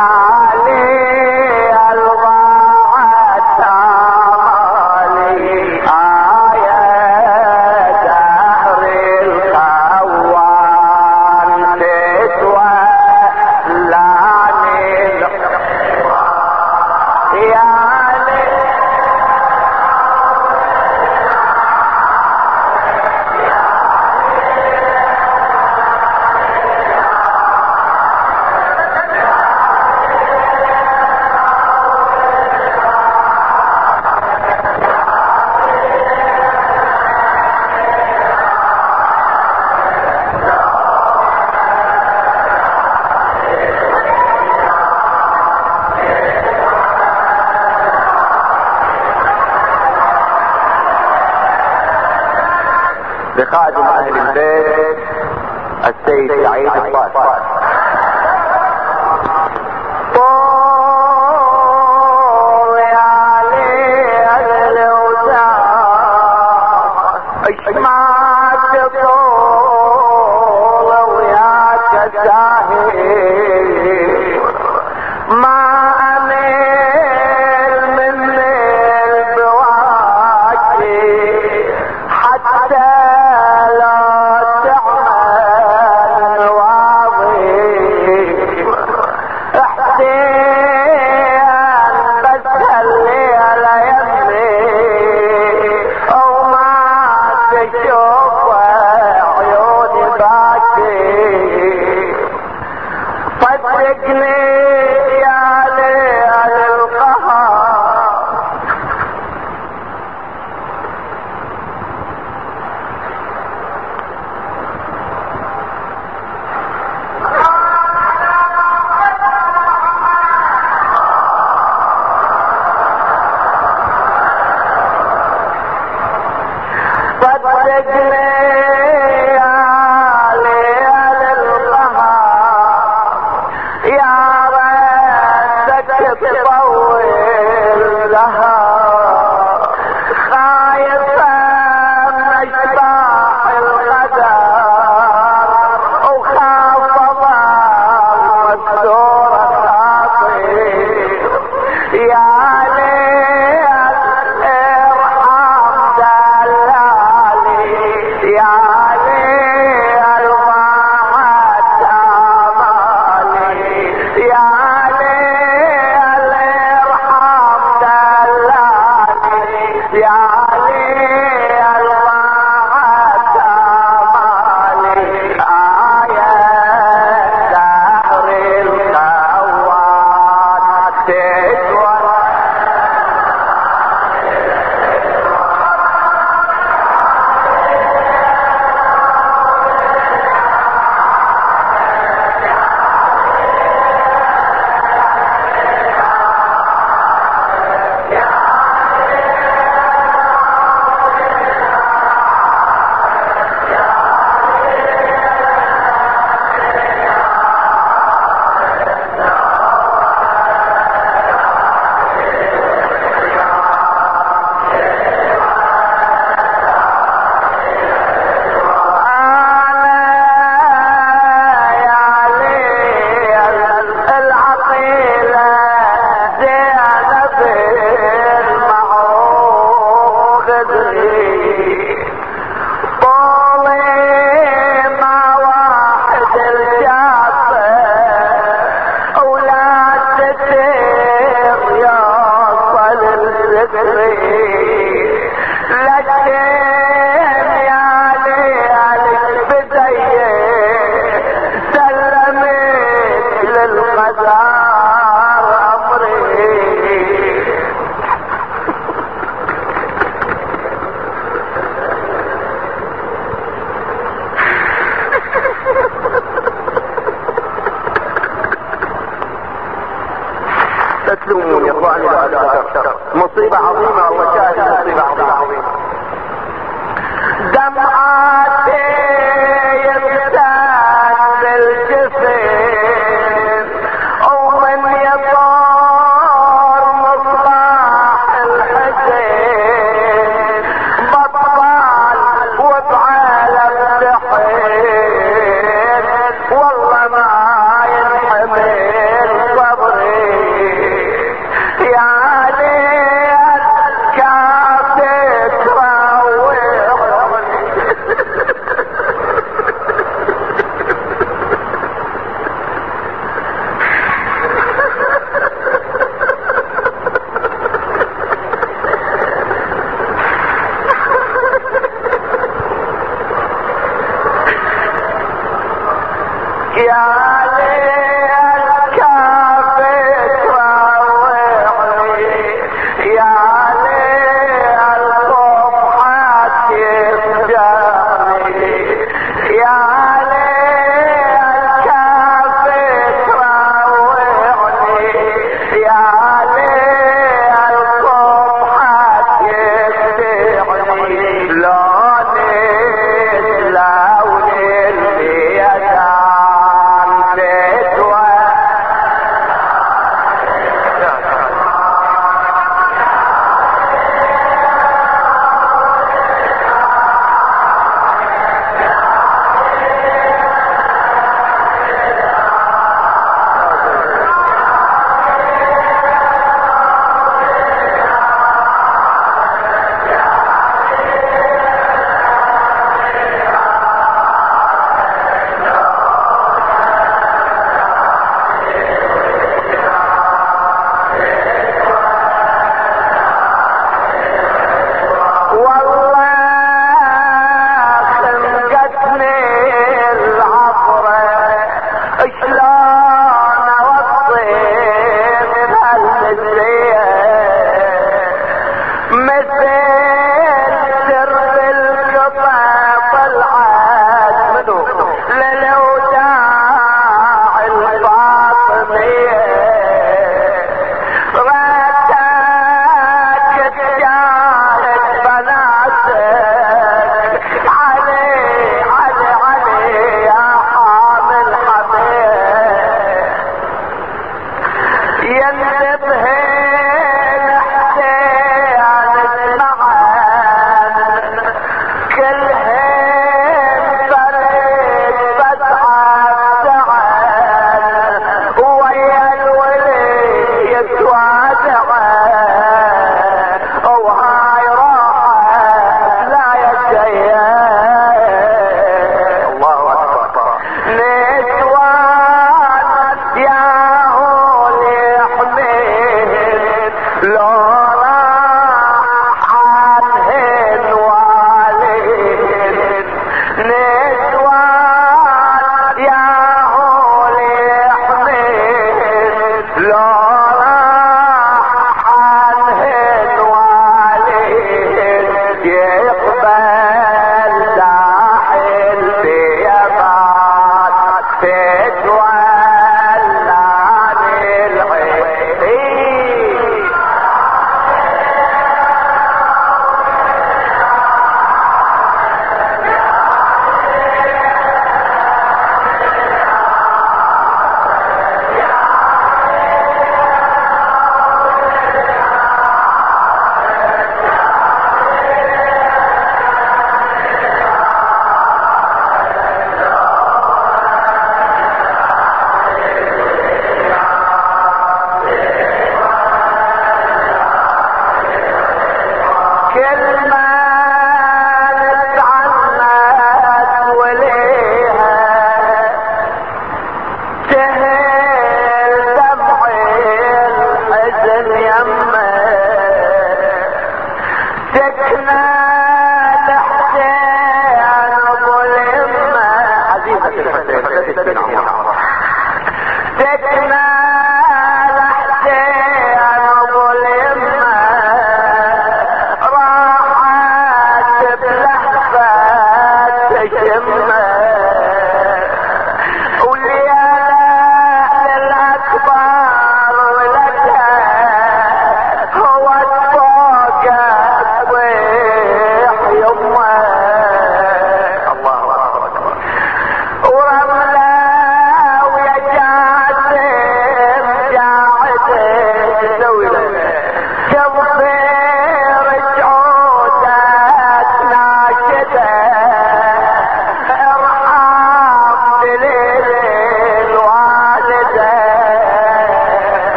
Hallelujah. لقائد أهل البيت السيد سعيد الطاهر. رجليه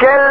كل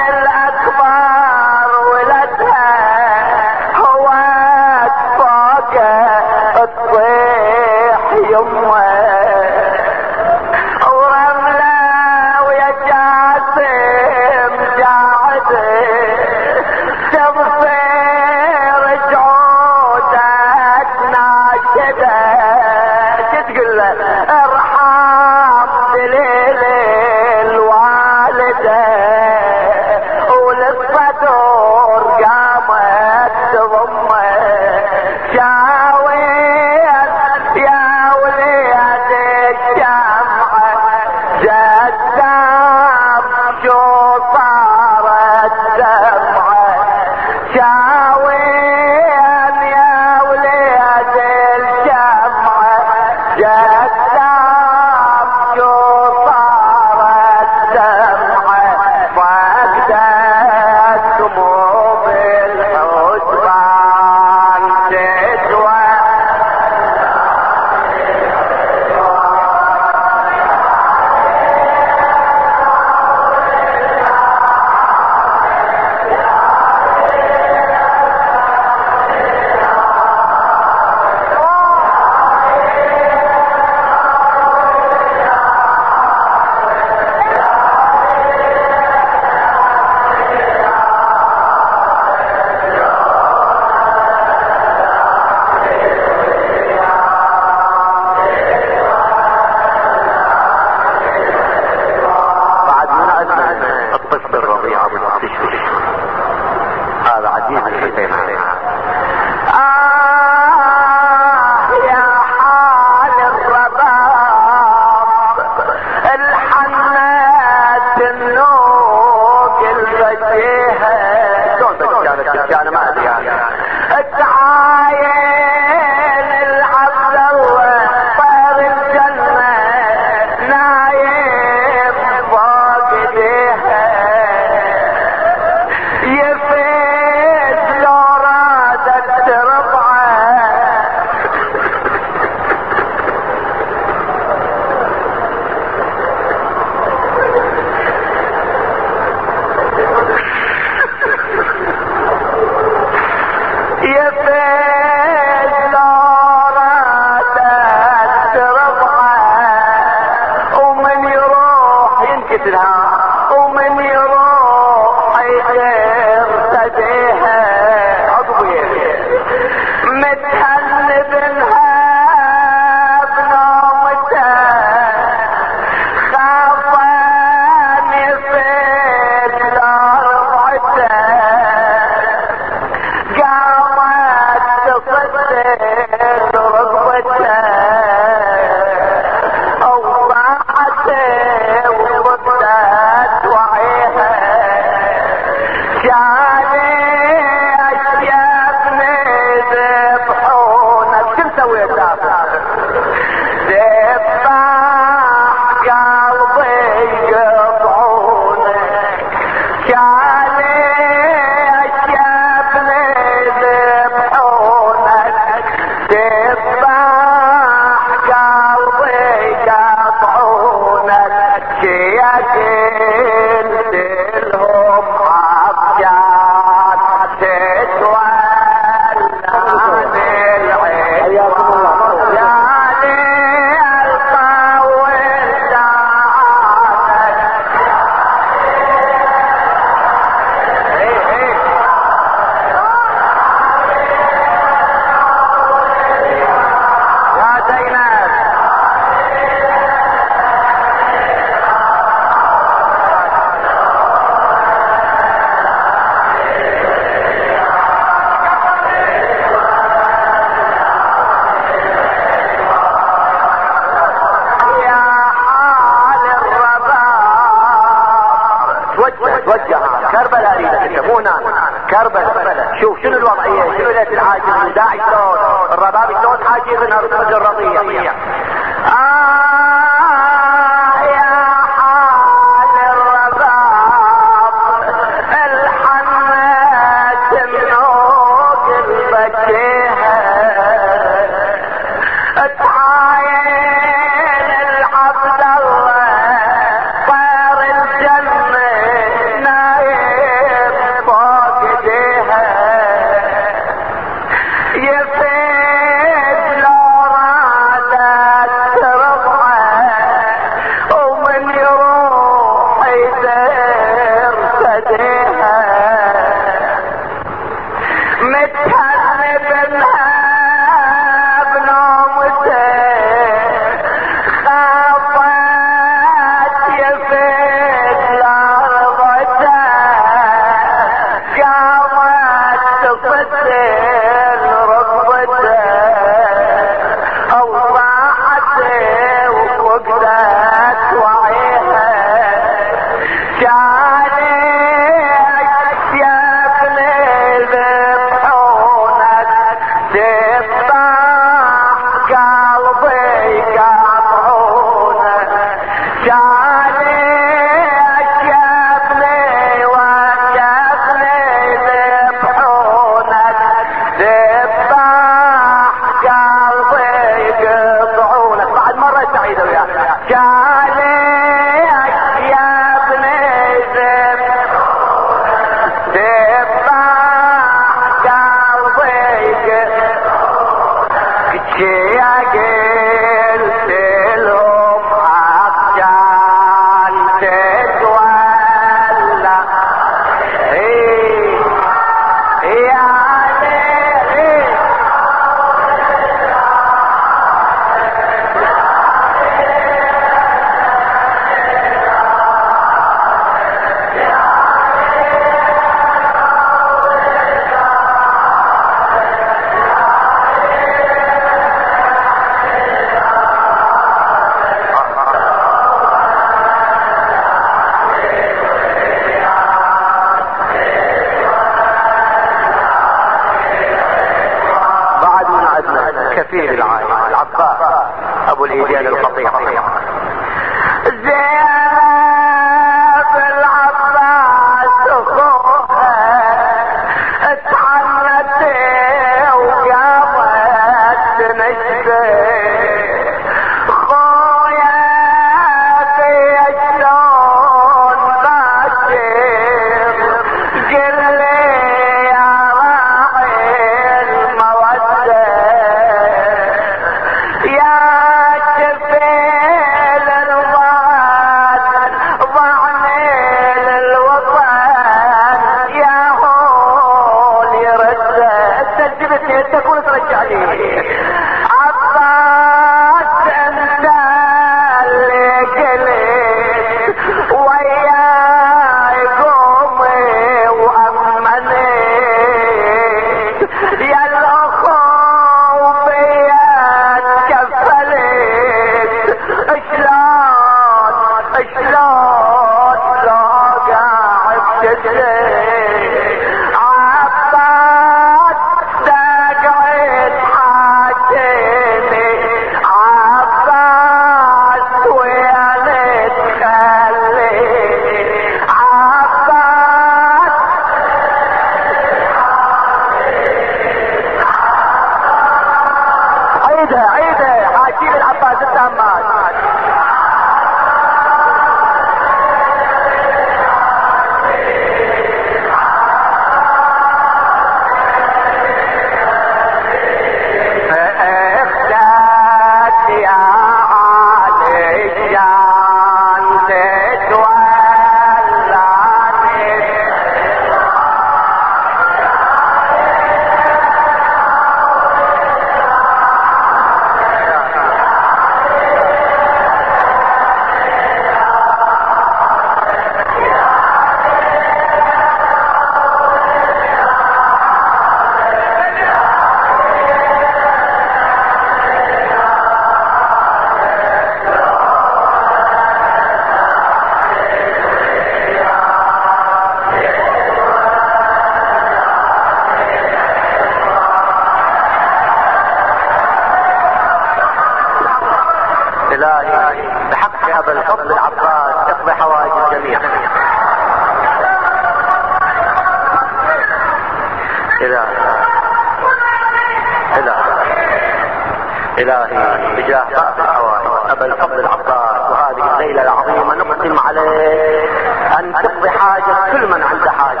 إلهي بجاه بعض الحوائج. أبا الفضل العباس وهذه الليلة العظيمة نقسم عليك أن تقضي حاجة كل من عنده حاجة.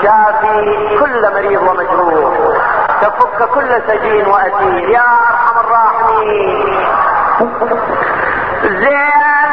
تشافي كل مريض ومجروح. تفك كل سجين واسير يا أرحم الراحمين. زين.